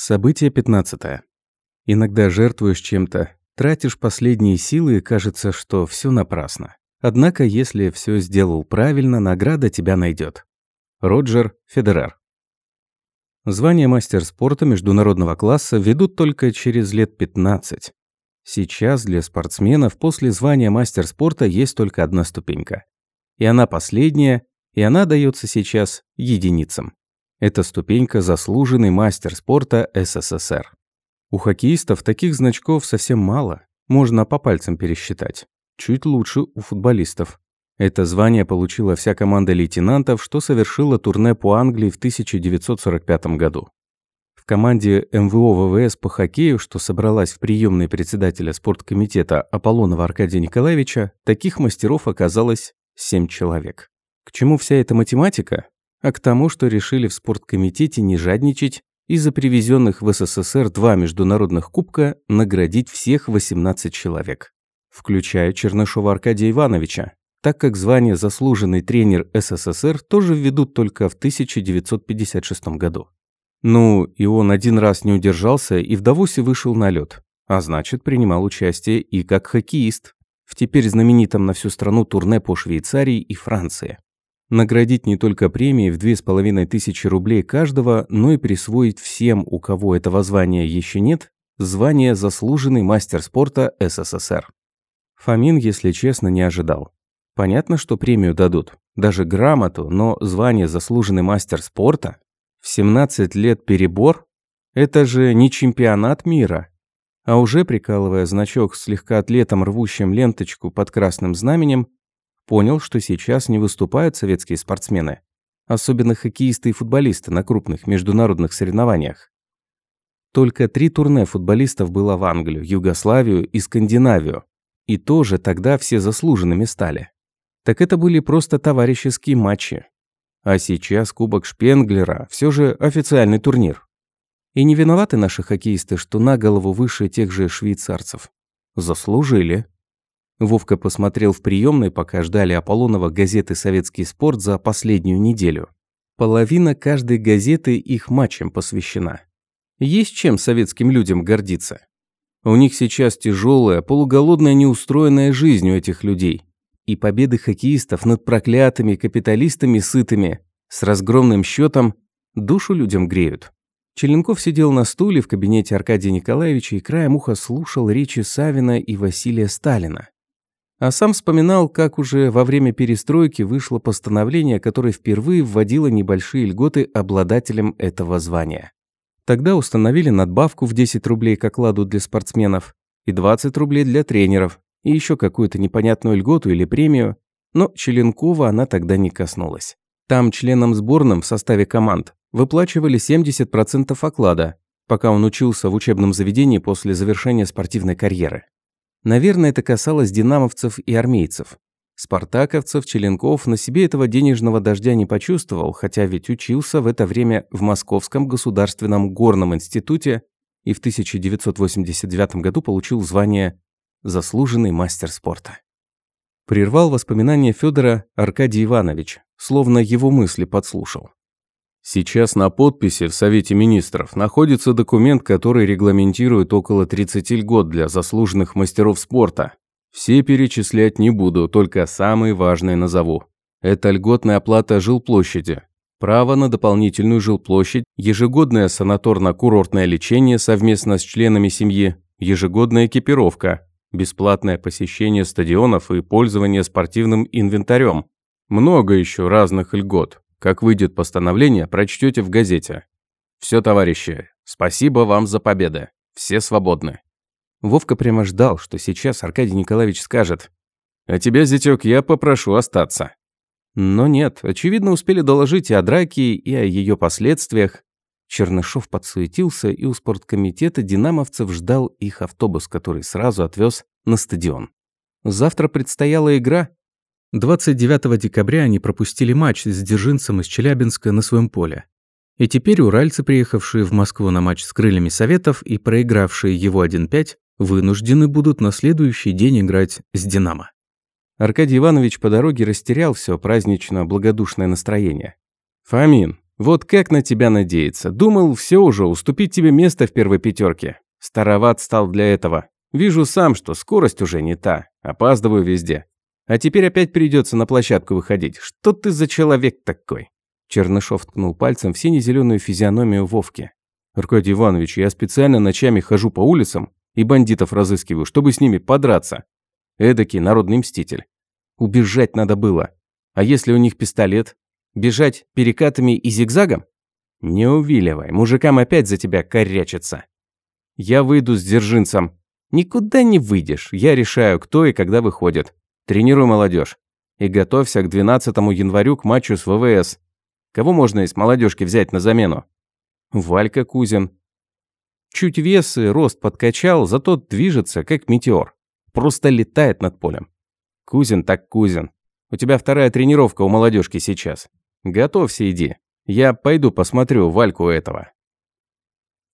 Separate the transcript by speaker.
Speaker 1: Событие 15. Иногда жертвуешь чем-то, тратишь последние силы и кажется, что все напрасно. Однако, если все сделал правильно, награда тебя найдет. Роджер Федерер. Звание мастер спорта международного класса ведут только через лет 15. Сейчас для спортсменов после звания мастер спорта есть только одна ступенька. И она последняя, и она дается сейчас единицам. Это ступенька заслуженный мастер спорта СССР. У хоккеистов таких значков совсем мало, можно по пальцам пересчитать. Чуть лучше у футболистов. Это звание получила вся команда лейтенантов, что совершила турне по Англии в 1945 году. В команде МВО ВВС по хоккею, что собралась в приемной председателя спорткомитета Аполлонова Аркадия Николаевича, таких мастеров оказалось 7 человек. К чему вся эта математика? А к тому, что решили в спорткомитете не жадничать и за привезенных в СССР два международных кубка наградить всех 18 человек, включая Чернышова Аркадия Ивановича, так как звание «Заслуженный тренер СССР» тоже введут только в 1956 году. Ну, и он один раз не удержался и в Давосе вышел на лед, а значит, принимал участие и как хоккеист в теперь знаменитом на всю страну турне по Швейцарии и Франции наградить не только премией в 2500 рублей каждого, но и присвоить всем, у кого этого звания еще нет, звание «Заслуженный мастер спорта СССР». Фомин, если честно, не ожидал. Понятно, что премию дадут, даже грамоту, но звание «Заслуженный мастер спорта» в 17 лет перебор? Это же не чемпионат мира. А уже прикалывая значок с легкоатлетом, рвущим ленточку под красным знаменем, Понял, что сейчас не выступают советские спортсмены, особенно хоккеисты и футболисты на крупных международных соревнованиях. Только три турне футболистов было в Англию, Югославию и Скандинавию. И тоже тогда все заслуженными стали. Так это были просто товарищеские матчи. А сейчас Кубок Шпенглера все же официальный турнир. И не виноваты наши хоккеисты, что на голову выше тех же швейцарцев. Заслужили. Вовка посмотрел в приемной, пока ждали Аполлонова газеты «Советский спорт» за последнюю неделю. Половина каждой газеты их матчам посвящена. Есть чем советским людям гордиться. У них сейчас тяжелая, полуголодная, неустроенная жизнь у этих людей. И победы хоккеистов над проклятыми капиталистами сытыми, с разгромным счетом, душу людям греют. Челенков сидел на стуле в кабинете Аркадия Николаевича и краем уха слушал речи Савина и Василия Сталина. А сам вспоминал, как уже во время перестройки вышло постановление, которое впервые вводило небольшие льготы обладателям этого звания. Тогда установили надбавку в 10 рублей к окладу для спортсменов и 20 рублей для тренеров, и еще какую-то непонятную льготу или премию, но Челенкова она тогда не коснулась. Там членам сборным в составе команд выплачивали 70% оклада, пока он учился в учебном заведении после завершения спортивной карьеры. Наверное, это касалось динамовцев и армейцев. Спартаковцев, Челенков на себе этого денежного дождя не почувствовал, хотя ведь учился в это время в Московском государственном горном институте и в 1989 году получил звание «Заслуженный мастер спорта». Прервал воспоминания Федора Аркадий Иванович, словно его мысли подслушал. Сейчас на подписи в Совете Министров находится документ, который регламентирует около 30 льгот для заслуженных мастеров спорта. Все перечислять не буду, только самые важные назову. Это льготная оплата жилплощади, право на дополнительную жилплощадь, ежегодное санаторно-курортное лечение совместно с членами семьи, ежегодная экипировка, бесплатное посещение стадионов и пользование спортивным инвентарем. Много еще разных льгот. Как выйдет постановление, прочтете в газете. Все, товарищи, спасибо вам за победы. Все свободны. Вовка прямо ждал, что сейчас Аркадий Николаевич скажет. А тебя, зятёк, я попрошу остаться. Но нет, очевидно, успели доложить и о драке, и о ее последствиях. Чернышов подсуетился, и у спорткомитета динамовцев ждал их автобус, который сразу отвез на стадион. Завтра предстояла игра, 29 декабря они пропустили матч с Дзержинцем из Челябинска на своем поле. И теперь уральцы, приехавшие в Москву на матч с крыльями Советов и проигравшие его 1-5, вынуждены будут на следующий день играть с «Динамо». Аркадий Иванович по дороге растерял все празднично-благодушное настроение. «Фомин, Вот как на тебя надеяться? Думал, все уже, уступить тебе место в первой пятерке. Староват стал для этого. Вижу сам, что скорость уже не та. Опаздываю везде. А теперь опять придется на площадку выходить. Что ты за человек такой?» Чернышов ткнул пальцем в сине-зеленую физиономию Вовки. «Аркадий Иванович, я специально ночами хожу по улицам и бандитов разыскиваю, чтобы с ними подраться. Эдакий народный мститель. Убежать надо было. А если у них пистолет? Бежать перекатами и зигзагом? Не увиливай, мужикам опять за тебя корячатся. Я выйду с Дзержинцем. Никуда не выйдешь. Я решаю, кто и когда выходит. Тренируй молодежь. И готовься к 12 январю к матчу с ВВС. Кого можно из молодежки взять на замену? Валька Кузин. Чуть вес и рост подкачал, зато движется, как метеор. Просто летает над полем. Кузин так Кузин. У тебя вторая тренировка у молодежки сейчас. Готовься, иди. Я пойду посмотрю Вальку этого.